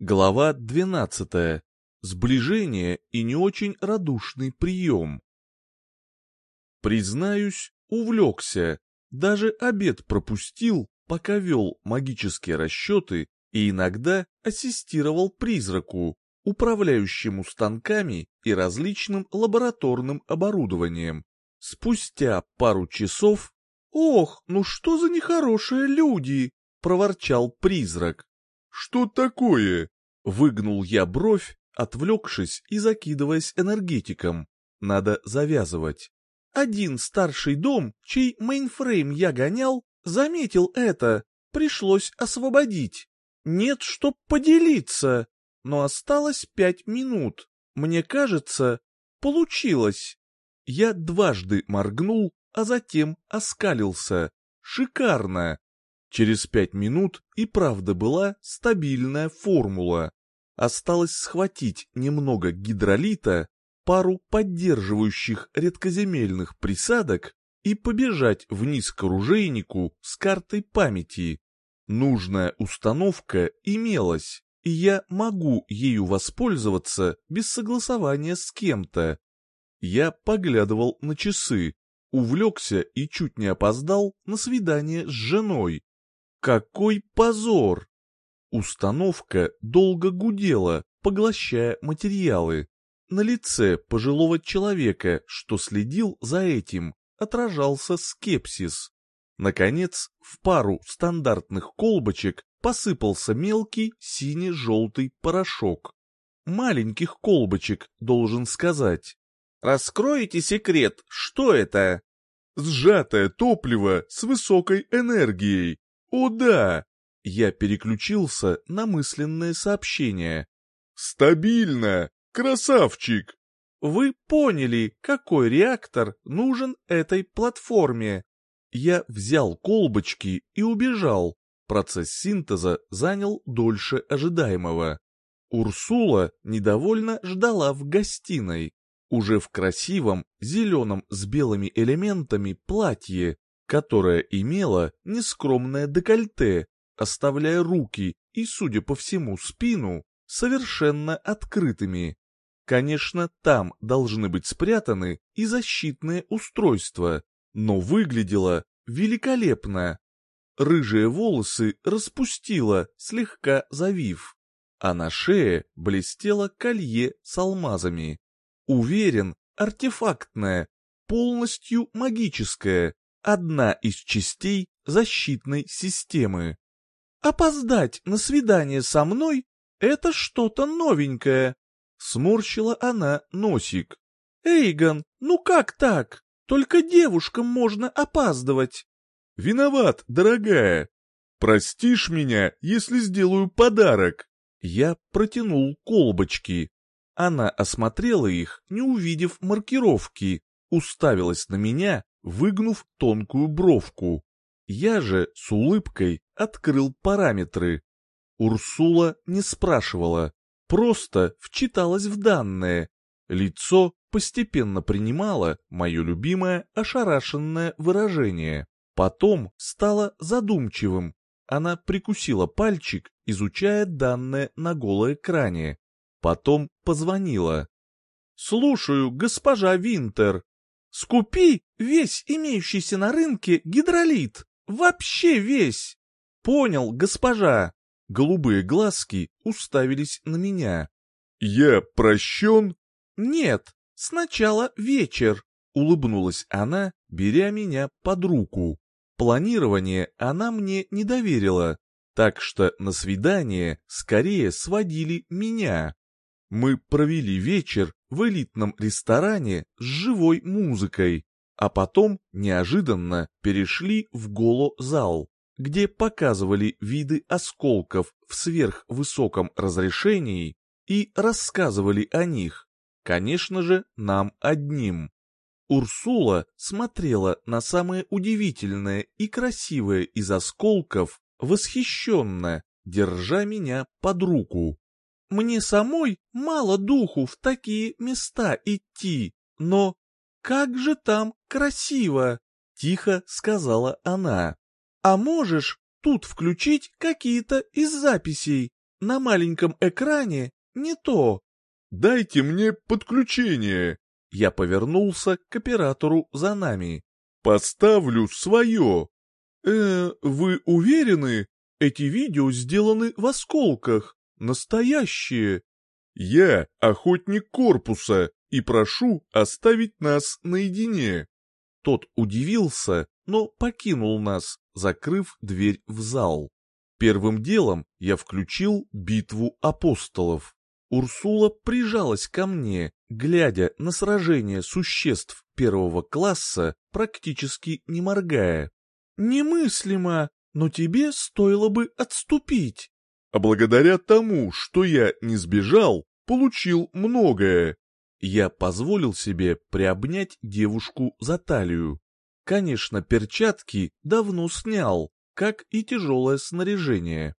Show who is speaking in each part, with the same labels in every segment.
Speaker 1: Глава 12. Сближение и не очень радушный прием. Признаюсь, увлекся, даже обед пропустил, пока вел магические расчеты и иногда ассистировал призраку, управляющему станками и различным лабораторным оборудованием. Спустя пару часов «Ох, ну что за нехорошие люди!» — проворчал призрак.
Speaker 2: «Что такое?»
Speaker 1: — выгнул я бровь, отвлекшись и закидываясь энергетиком. Надо завязывать. Один старший дом, чей мейнфрейм я гонял, заметил это, пришлось освободить. Нет, чтоб поделиться, но осталось пять минут. Мне кажется, получилось. Я дважды моргнул, а затем оскалился. Шикарно! Через пять минут и правда была стабильная формула. Осталось схватить немного гидролита, пару поддерживающих редкоземельных присадок и побежать вниз к оружейнику с картой памяти. Нужная установка имелась, и я могу ею воспользоваться без согласования с кем-то. Я поглядывал на часы, увлекся и чуть не опоздал на свидание с женой. Какой позор! Установка долго гудела, поглощая материалы. На лице пожилого человека, что следил за этим, отражался скепсис. Наконец, в пару стандартных колбочек посыпался мелкий сине-желтый порошок. Маленьких колбочек, должен сказать. «Раскроете секрет, что это?»
Speaker 2: «Сжатое топливо с высокой энергией», «О да!» Я переключился на мысленное сообщение. «Стабильно! Красавчик!»
Speaker 1: «Вы поняли, какой реактор нужен этой платформе!» Я взял колбочки и убежал. Процесс синтеза занял дольше ожидаемого. Урсула недовольно ждала в гостиной, уже в красивом, зеленом с белыми элементами платье, которая имела нескромное декольте, оставляя руки и, судя по всему, спину совершенно открытыми. Конечно, там должны быть спрятаны и защитные устройства, но выглядело великолепно. Рыжие волосы распустила, слегка завив, а на шее блестело колье с алмазами. Уверен, артефактное, полностью магическое, одна из частей защитной системы. Опоздать на свидание со мной — это что-то новенькое. Сморщила она носик. Эйгон, ну как так? Только девушкам можно опаздывать.
Speaker 2: Виноват, дорогая. Простишь меня, если сделаю подарок.
Speaker 1: Я протянул колбочки. Она осмотрела их, не увидев маркировки, уставилась на меня выгнув тонкую бровку. Я же с улыбкой открыл параметры. Урсула не спрашивала, просто вчиталась в данные. Лицо постепенно принимало мое любимое ошарашенное выражение. Потом стало задумчивым. Она прикусила пальчик, изучая данные на голоэкране. Потом позвонила. «Слушаю, госпожа Винтер», Скупи весь имеющийся на рынке гидролит. Вообще весь. Понял, госпожа. Голубые глазки уставились на меня.
Speaker 2: Я прощен?
Speaker 1: Нет, сначала вечер. Улыбнулась она, беря меня под руку. Планирование она мне не доверила, так что на свидание скорее сводили меня. Мы провели вечер в элитном ресторане с живой музыкой, а потом неожиданно перешли в голо-зал, где показывали виды осколков в сверхвысоком разрешении и рассказывали о них, конечно же, нам одним. Урсула смотрела на самое удивительное и красивое из осколков восхищенно, держа меня под руку. Мне самой мало духу в такие места идти, но как же там красиво!» — тихо сказала она. «А можешь тут включить какие-то из записей? на маленьком экране не то.
Speaker 2: Дайте мне подключение.
Speaker 1: Я повернулся к оператору за нами.
Speaker 2: Поставлю свое.
Speaker 1: Э, вы уверены? Эти видео сделаны в осколках. Настоящие.
Speaker 2: Я охотник корпуса и прошу оставить нас наедине.
Speaker 1: Тот удивился, но покинул нас, закрыв дверь в зал. Первым делом я включил битву апостолов. Урсула прижалась ко мне, глядя на сражение существ первого класса, практически не моргая. «Немыслимо, но тебе стоило бы отступить».
Speaker 2: «А благодаря тому, что я не сбежал, получил многое».
Speaker 1: Я позволил себе приобнять девушку за талию. Конечно, перчатки давно снял, как и тяжелое снаряжение.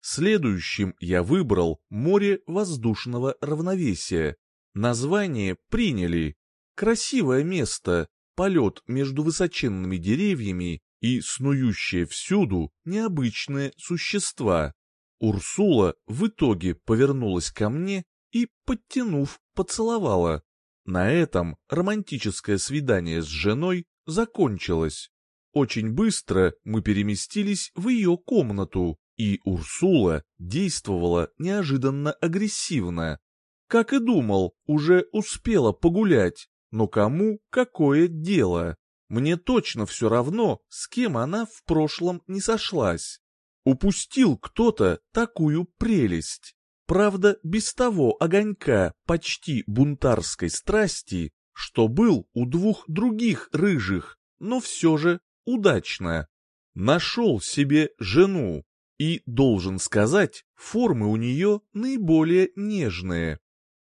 Speaker 1: Следующим я выбрал море воздушного равновесия. Название приняли. Красивое место, полет между высоченными деревьями и снующие всюду необычные существа. Урсула в итоге повернулась ко мне и, подтянув, поцеловала. На этом романтическое свидание с женой закончилось. Очень быстро мы переместились в ее комнату, и Урсула действовала неожиданно агрессивно. Как и думал, уже успела погулять, но кому какое дело? Мне точно все равно, с кем она в прошлом не сошлась. Упустил кто-то такую прелесть. Правда, без того огонька почти бунтарской страсти, что был у двух других рыжих, но все же удачно. Нашел себе жену, и, должен сказать, формы у нее наиболее нежные.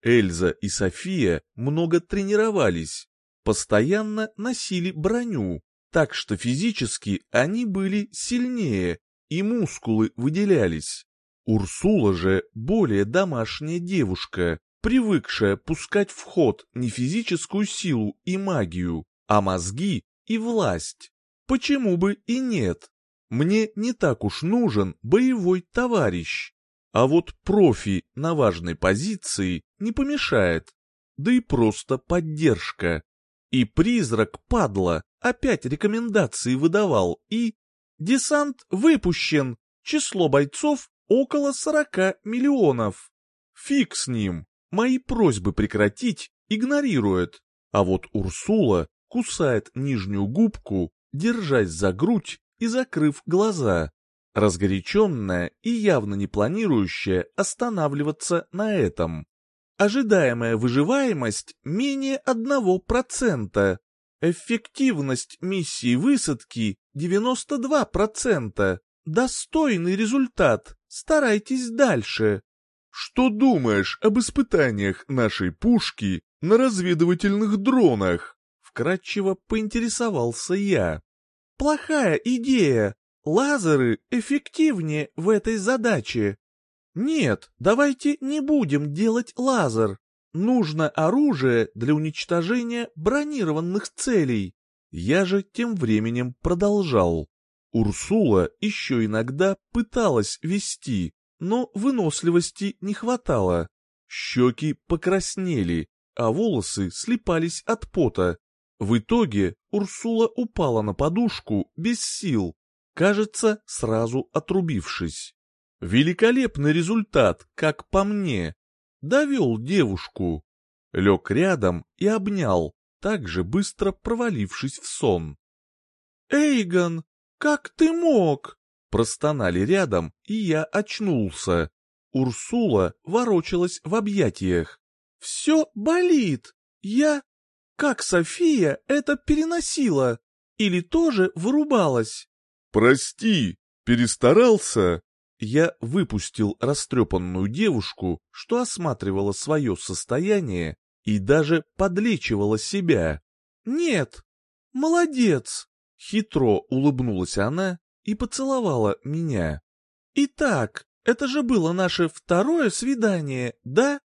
Speaker 1: Эльза и София много тренировались, постоянно носили броню, так что физически они были сильнее, и мускулы выделялись. Урсула же более домашняя девушка, привыкшая пускать в ход не физическую силу и магию, а мозги и власть. Почему бы и нет? Мне не так уж нужен боевой товарищ. А вот профи на важной позиции не помешает. Да и просто поддержка. И призрак падла, опять рекомендации выдавал и... Десант выпущен, число бойцов около сорока миллионов. Фиг с ним, мои просьбы прекратить игнорирует. А вот Урсула кусает нижнюю губку, держась за грудь и закрыв глаза, разгоряченная и явно не планирующая останавливаться на этом. Ожидаемая выживаемость менее одного процента. Эффективность миссии высадки 92%. Достойный результат. Старайтесь дальше.
Speaker 2: Что думаешь об испытаниях нашей пушки на разведывательных дронах?
Speaker 1: Вкратчиво поинтересовался я. Плохая идея. Лазеры эффективнее в этой задаче. Нет, давайте не будем делать лазер. Нужно оружие для уничтожения бронированных целей. Я же тем временем продолжал. Урсула еще иногда пыталась вести, но выносливости не хватало. Щеки покраснели, а волосы слипались от пота. В итоге Урсула упала на подушку без сил, кажется, сразу отрубившись. Великолепный результат, как по мне. Довел девушку. Лег рядом и обнял, так же быстро провалившись в сон. «Эйгон, как ты мог?» Простонали рядом, и я очнулся. Урсула ворочалась в объятиях. «Все болит. Я как София это переносила? Или тоже вырубалась?
Speaker 2: «Прости, перестарался?»
Speaker 1: Я выпустил растрепанную девушку, что осматривала свое состояние и даже подлечивала себя. «Нет, молодец!» Хитро улыбнулась она и поцеловала меня. «Итак, это же было наше второе свидание, да?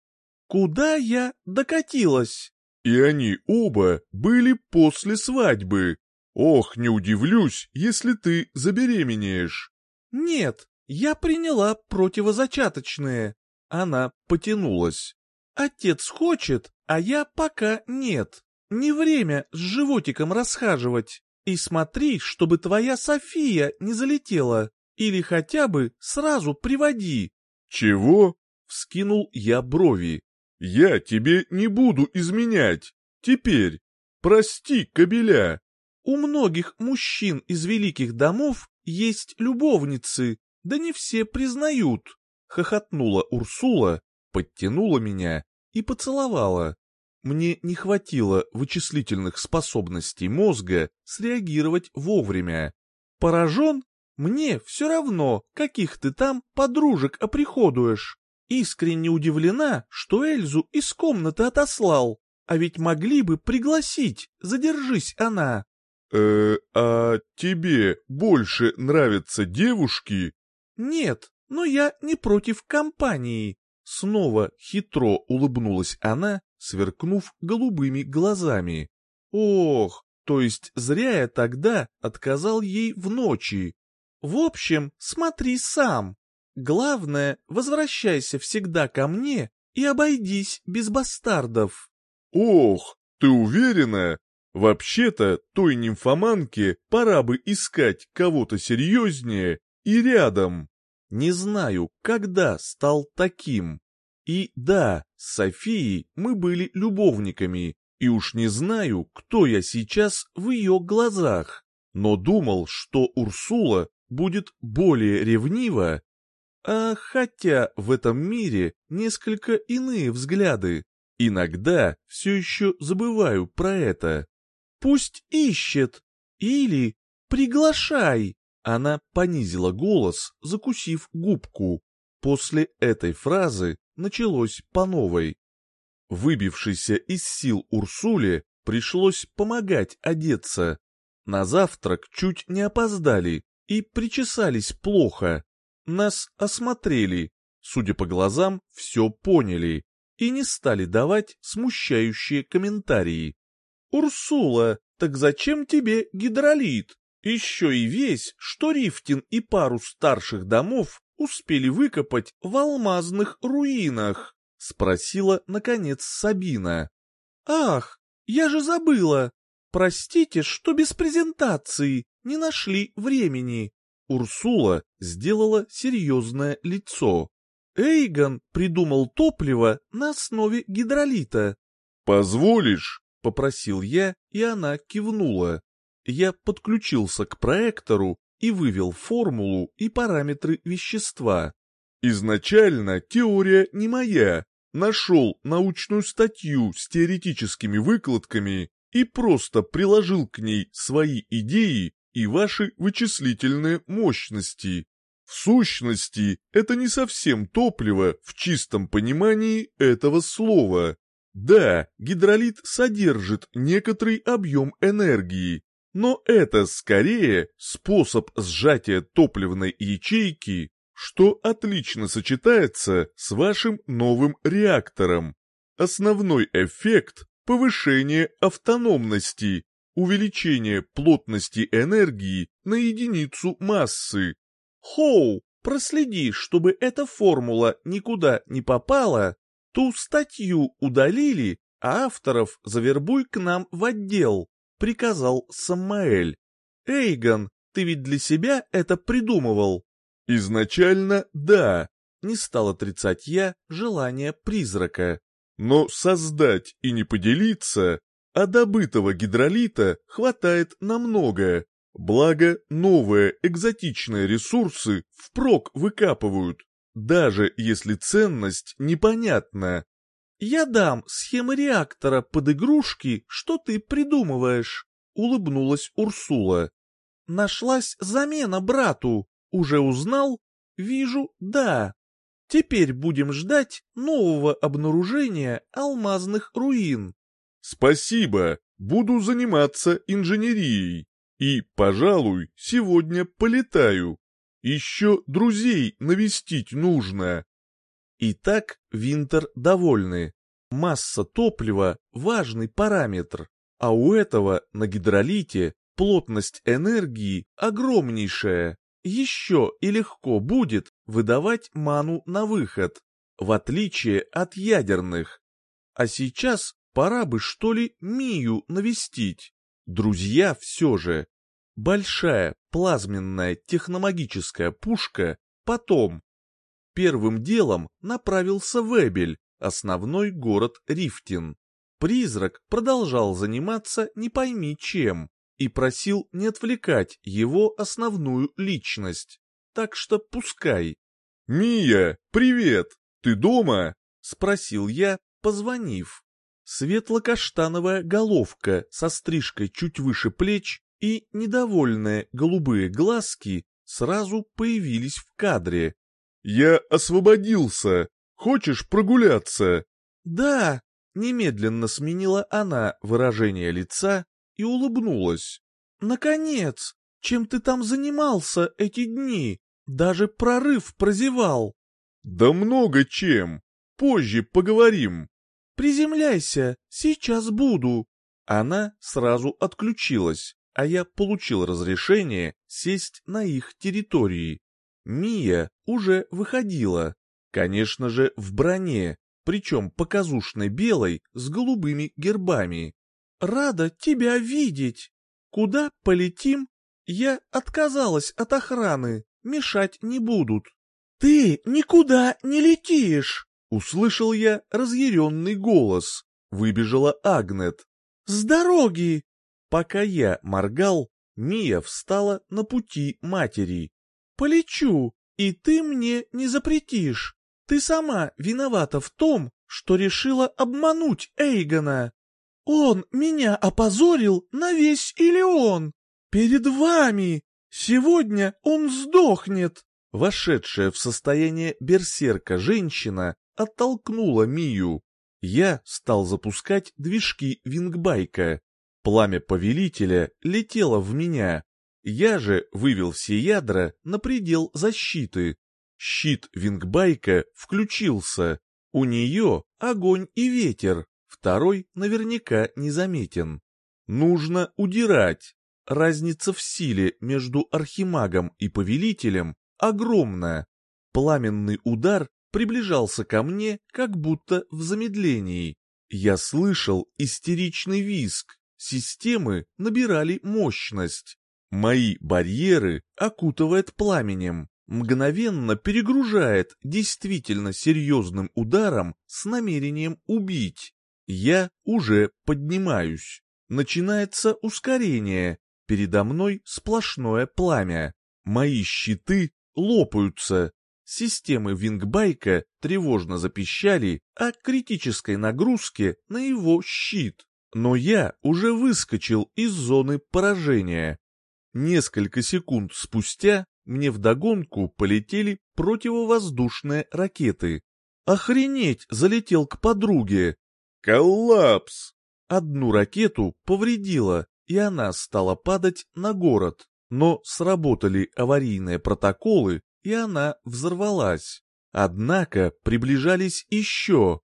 Speaker 1: Куда я докатилась?»
Speaker 2: И они оба были после свадьбы. Ох, не удивлюсь, если ты забеременеешь.
Speaker 1: Нет, Я приняла противозачаточные. Она потянулась. Отец хочет, а я пока нет. Не время с животиком расхаживать. И смотри, чтобы твоя София не залетела. Или хотя бы сразу приводи.
Speaker 2: Чего?
Speaker 1: Вскинул я брови.
Speaker 2: Я тебе не буду изменять. Теперь. Прости, кобеля.
Speaker 1: У многих мужчин из великих домов есть любовницы, да не все признают. Хохотнула Урсула, подтянула меня и поцеловала. Мне не хватило вычислительных способностей мозга среагировать вовремя. Поражен? Мне все равно, каких ты там подружек оприходуешь. Искренне удивлена, что Эльзу из комнаты отослал. А ведь могли бы пригласить, задержись она.
Speaker 2: э а тебе больше нравятся девушки?»
Speaker 1: «Нет, но я не против компании». Снова хитро улыбнулась она, сверкнув голубыми глазами. «Ох, то есть зря я тогда отказал ей в ночи. В общем, смотри сам. Главное, возвращайся всегда ко мне и обойдись без бастардов».
Speaker 2: «Ох, ты уверена? Вообще-то той нимфоманке пора бы искать кого-то серьезнее и рядом».
Speaker 1: Не знаю, когда стал таким. И да, с Софией мы были любовниками, и уж не знаю, кто я сейчас в ее глазах, но думал, что Урсула будет более ревнива. А хотя в этом мире несколько иные взгляды, иногда все еще забываю про это. Пусть ищет, или приглашай. Она понизила голос, закусив губку. После этой фразы началось по новой. Выбившейся из сил Урсуле пришлось помогать одеться. На завтрак чуть не опоздали и причесались плохо. Нас осмотрели, судя по глазам, все поняли и не стали давать смущающие комментарии. «Урсула, так зачем тебе гидролит?» Еще и весь, что Рифтин и пару старших домов успели выкопать в алмазных руинах? Спросила, наконец, Сабина. Ах, я же забыла. Простите, что без презентации, не нашли времени. Урсула сделала серьезное лицо. Эйгон придумал топливо на основе гидролита.
Speaker 2: «Позволишь?»
Speaker 1: — попросил я, и она кивнула я подключился к проектору и вывел формулу и параметры вещества.
Speaker 2: Изначально теория не моя. Нашел научную статью с теоретическими выкладками и просто приложил к ней свои идеи и ваши вычислительные мощности. В сущности, это не совсем топливо в чистом понимании этого слова. Да, гидролит содержит некоторый объем энергии, но это скорее способ сжатия топливной ячейки, что отлично сочетается с вашим новым реактором. Основной эффект – повышение автономности, увеличение плотности энергии на единицу массы.
Speaker 1: Хоу, проследи, чтобы эта формула никуда не попала, ту статью удалили, а авторов завербуй к нам в отдел приказал Самаэль. «Эйгон, ты ведь для себя это придумывал?»
Speaker 2: «Изначально да», —
Speaker 1: не стал отрицать я желание призрака.
Speaker 2: «Но создать и не поделиться, а добытого гидролита хватает намного. Благо, новые экзотичные ресурсы впрок выкапывают, даже если ценность непонятна.
Speaker 1: «Я дам схемы реактора под игрушки, что ты придумываешь», — улыбнулась Урсула. «Нашлась замена брату. Уже узнал? Вижу, да. Теперь будем ждать нового обнаружения алмазных руин».
Speaker 2: «Спасибо, буду заниматься инженерией. И, пожалуй, сегодня полетаю. Еще друзей навестить нужно».
Speaker 1: И так Винтер довольны. Масса топлива – важный параметр, а у этого на гидролите плотность энергии огромнейшая. еще и легко будет выдавать ману на выход, в отличие от ядерных. А сейчас пора бы что ли Мию навестить. Друзья все же. Большая плазменная техномагическая пушка потом. Первым делом направился в Эбель, основной город Рифтин. Призрак продолжал заниматься не пойми чем и просил не отвлекать его основную личность. Так что пускай.
Speaker 2: «Мия, привет! Ты дома?»
Speaker 1: — спросил я, позвонив. Светло-каштановая головка со стрижкой чуть выше плеч и недовольные голубые глазки сразу появились в кадре.
Speaker 2: «Я освободился. Хочешь прогуляться?»
Speaker 1: «Да», — немедленно сменила она выражение лица и улыбнулась. «Наконец! Чем ты там занимался эти дни? Даже прорыв прозевал!»
Speaker 2: «Да много чем! Позже поговорим!»
Speaker 1: «Приземляйся, сейчас буду!» Она сразу отключилась, а я получил разрешение сесть на их территории. Мия уже выходила, конечно же, в броне, причем показушной белой с голубыми гербами. «Рада тебя видеть! Куда полетим?» Я отказалась от охраны, мешать не будут. «Ты никуда не летишь!» Услышал я разъяренный голос. Выбежала Агнет. «С дороги!» Пока я моргал, Мия встала на пути матери. «Полечу, и ты мне не запретишь. Ты сама виновата в том, что решила обмануть Эйгона. Он меня опозорил на весь Илеон. Перед вами. Сегодня он сдохнет. Вошедшая в состояние берсерка женщина оттолкнула Мию. Я стал запускать движки вингбайка. Пламя повелителя летело в меня. Я же вывел все ядра на предел защиты. Щит вингбайка включился. У нее огонь и ветер, второй наверняка незаметен. Нужно удирать. Разница в силе между архимагом и повелителем огромна. Пламенный удар приближался ко мне, как будто в замедлении. Я слышал истеричный визг, системы набирали мощность. Мои барьеры окутывает пламенем, мгновенно перегружает действительно серьезным ударом с намерением убить. Я уже поднимаюсь. Начинается ускорение. Передо мной сплошное пламя. Мои щиты лопаются, Системы вингбайка тревожно запищали о критической нагрузке на его щит, но я уже выскочил из зоны поражения. Несколько секунд спустя мне вдогонку полетели противовоздушные ракеты. Охренеть, залетел к подруге.
Speaker 2: Коллапс!
Speaker 1: Одну ракету повредила, и она стала падать на город. Но сработали аварийные протоколы, и она взорвалась. Однако приближались еще.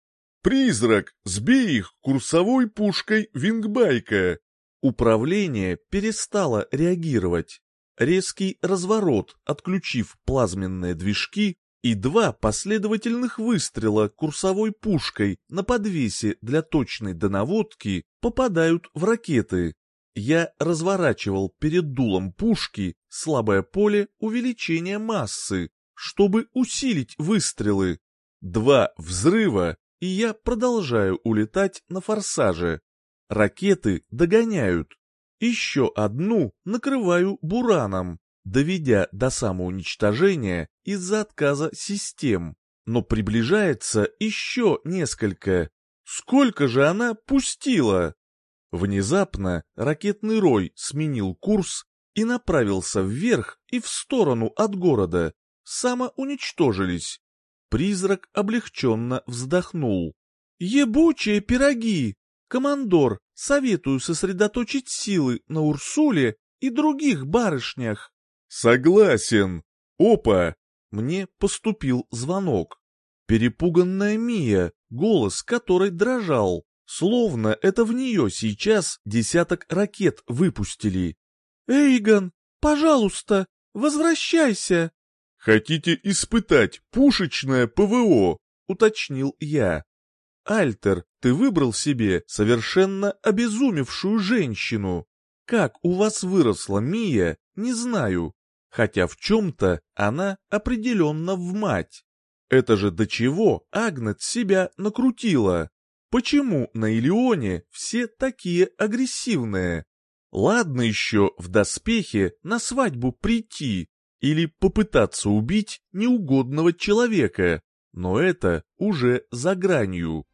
Speaker 2: «Призрак! Сбей их курсовой пушкой вингбайка!»
Speaker 1: Управление перестало реагировать. Резкий разворот, отключив плазменные движки, и два последовательных выстрела курсовой пушкой на подвесе для точной донаводки попадают в ракеты. Я разворачивал перед дулом пушки слабое поле увеличения массы, чтобы усилить выстрелы. Два взрыва, и я продолжаю улетать на форсаже. Ракеты догоняют. Еще одну накрываю бураном, доведя до самоуничтожения из-за отказа систем. Но приближается еще несколько. Сколько же она пустила? Внезапно ракетный рой сменил курс и направился вверх и в сторону от города. Самоуничтожились. Призрак облегченно вздохнул. «Ебучие пироги! Командор, советую сосредоточить силы на Урсуле и других барышнях».
Speaker 2: «Согласен. Опа!»
Speaker 1: Мне поступил звонок. Перепуганная Мия, голос которой дрожал. Словно это в нее сейчас десяток ракет выпустили. «Эйгон, пожалуйста, возвращайся!»
Speaker 2: «Хотите испытать пушечное ПВО?»
Speaker 1: — уточнил я. «Альтер, ты выбрал себе совершенно обезумевшую женщину. Как у вас выросла Мия, не знаю, хотя в чем-то она определенно в мать. Это же до чего Агнет себя накрутила? Почему на Илионе все такие агрессивные? Ладно еще в доспехе на свадьбу прийти или попытаться убить неугодного человека, но это уже за гранью.